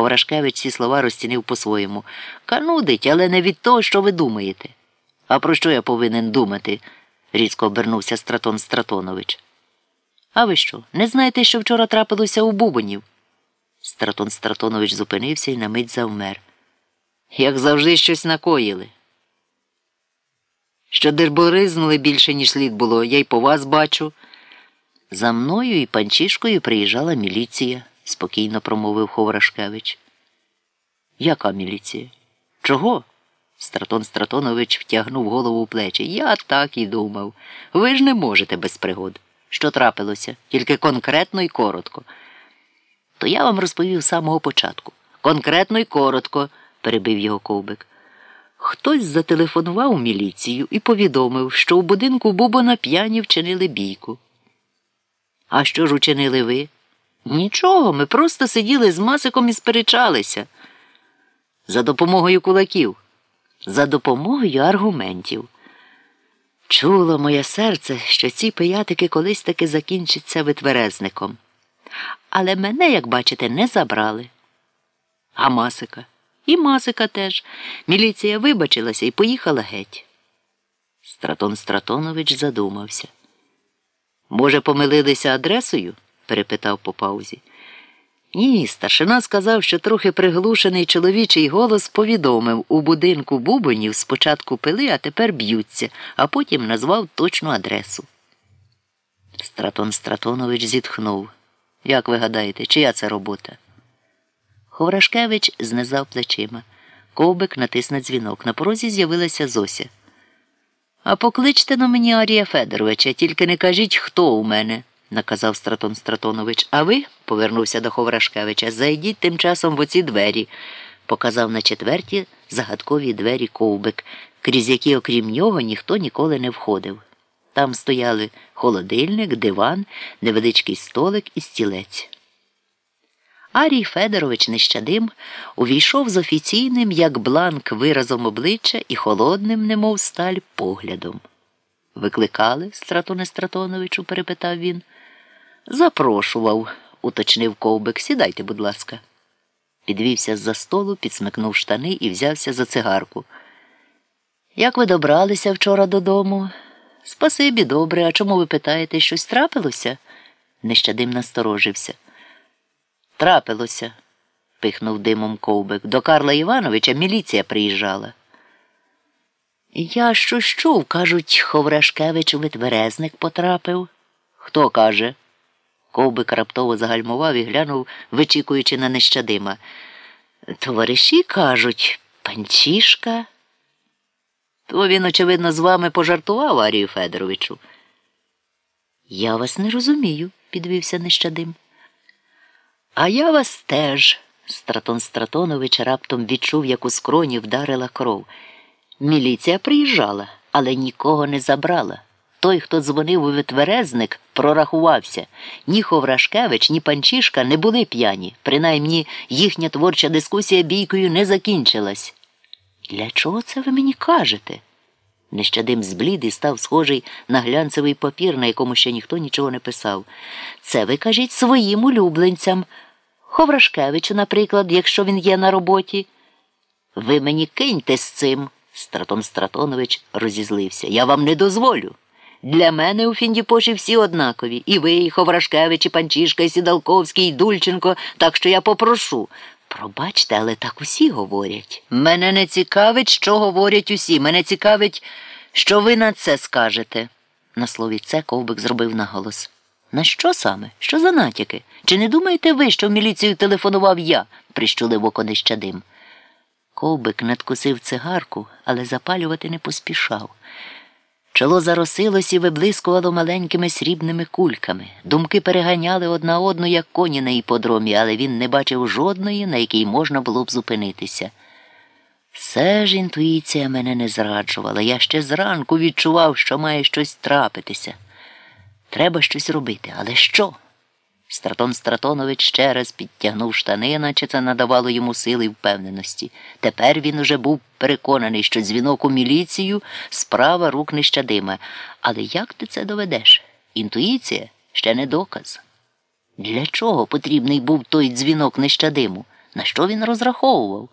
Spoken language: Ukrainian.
Ховрашкевич ці слова розцінив по-своєму. Канудить, але не від того, що ви думаєте. А про що я повинен думати? різко обернувся Стратон Стратонович. А ви що, не знаєте, що вчора трапилося у Бубонів? Стратон Стратонович зупинився і на мить завмер. Як завжди щось накоїли. Що дерборизнули більше, ніж слід було, я й по вас бачу. За мною і панчишкою приїжджала міліція, спокійно промовив Ховрашкевич. Яка міліція? Чого? Стратон Стратонович втягнув голову в плечі. Я так і думав. Ви ж не можете без пригод. Що трапилося? Тільки конкретно і коротко. То я вам розповів з самого початку. Конкретно і коротко, перебив його ковбик. Хтось зателефонував у міліцію і повідомив, що у будинку Бубона п'яні вчинили бійку. А що ж учинили ви? Нічого, ми просто сиділи з масиком і сперечалися. За допомогою кулаків, за допомогою аргументів. Чуло моє серце, що ці пиятики колись таки закінчаться витверезником. Але мене, як бачите, не забрали. А масика? І масика теж. Міліція вибачилася і поїхала геть. Стратон Стратонович задумався. Може, помилилися адресою? Перепитав по паузі. Ні, старшина сказав, що трохи приглушений чоловічий голос повідомив у будинку бубонів спочатку пили, а тепер б'ються, а потім назвав точну адресу. Стратон Стратонович зітхнув. Як ви гадаєте, чия це робота? Ховрашкевич знизав плечима. Ковбик натис на дзвінок. На порозі з'явилася Зося. А покличте на мені Арія Федоровича, тільки не кажіть, хто у мене, наказав Стратон Стратонович. А ви, повернувся до Ховрашкевича, зайдіть тим часом в оці двері, показав на четверті загадкові двері ковбик, крізь які, окрім нього, ніхто ніколи не входив. Там стояли холодильник, диван, невеличкий столик і стілець. Арій Федорович Нещадим увійшов з офіційним, як бланк, виразом обличчя і холодним, немов сталь, поглядом. Викликали, Стратоне Стратоновичу? перепитав він. Запрошував, уточнив ковбик. Сідайте, будь ласка. Підвівся з за столу, підсмикнув штани і взявся за цигарку. Як ви добралися вчора додому? Спасибі, добре. А чому ви питаєте, щось трапилося? Нещадим насторожився. Трапилося, пихнув димом ковбик. До Карла Івановича міліція приїжджала. Я щось чув, кажуть, Ховрашкевич у витверезник потрапив. Хто каже? Ковбик раптово загальмував і глянув, вичікуючи на нещадима. Товариші кажуть, панчішка. То він, очевидно, з вами пожартував, Арію Федоровичу. Я вас не розумію, підвівся нещадим. А я вас теж. Стратон Стратонович раптом відчув, як у скроні вдарила кров. Міліція приїжджала, але нікого не забрала. Той, хто дзвонив у витверезник, прорахувався. Ні Ховрашкевич, ні панчишка не були п'яні. Принаймні їхня творча дискусія бійкою не закінчилась. Для чого це ви мені кажете? Нещадим зблід і став схожий на глянцевий папір, на якому ще ніхто нічого не писав. Це ви кажіть своїм улюбленцям. Ховрашкевичу, наприклад, якщо він є на роботі. Ви мені киньте з цим. Стратон Стратонович розізлився. Я вам не дозволю. Для мене у Фіндіпоші всі однакові. І ви, і Ховрашкевич, і Панчішка, і Сідалковський, і Дульченко, так що я попрошу. Пробачте, але так усі говорять. Мене не цікавить, що говорять усі. Мене цікавить, що ви на це скажете. На слові це ковбик зробив наголос. На що саме? Що за натяки? Чи не думаєте ви, що в міліцію телефонував я? прищулив око нещадим. Ковбик надкусив цигарку, але запалювати не поспішав. Чоло заросилось і виблискувало маленькими срібними кульками. Думки переганяли одна одну, як коні на іподромі, але він не бачив жодної, на якій можна було б зупинитися. Все ж інтуїція мене не зраджувала. Я ще зранку відчував, що має щось трапитися. Треба щось робити, але що? Стратон Стратонович ще раз підтягнув штани, наче це надавало йому сили й впевненості. Тепер він уже був переконаний, що дзвінок у міліцію справа рук нещадима. Але як ти це доведеш? Інтуїція ще не доказ. Для чого потрібний був той дзвінок нещадиму? На що він розраховував?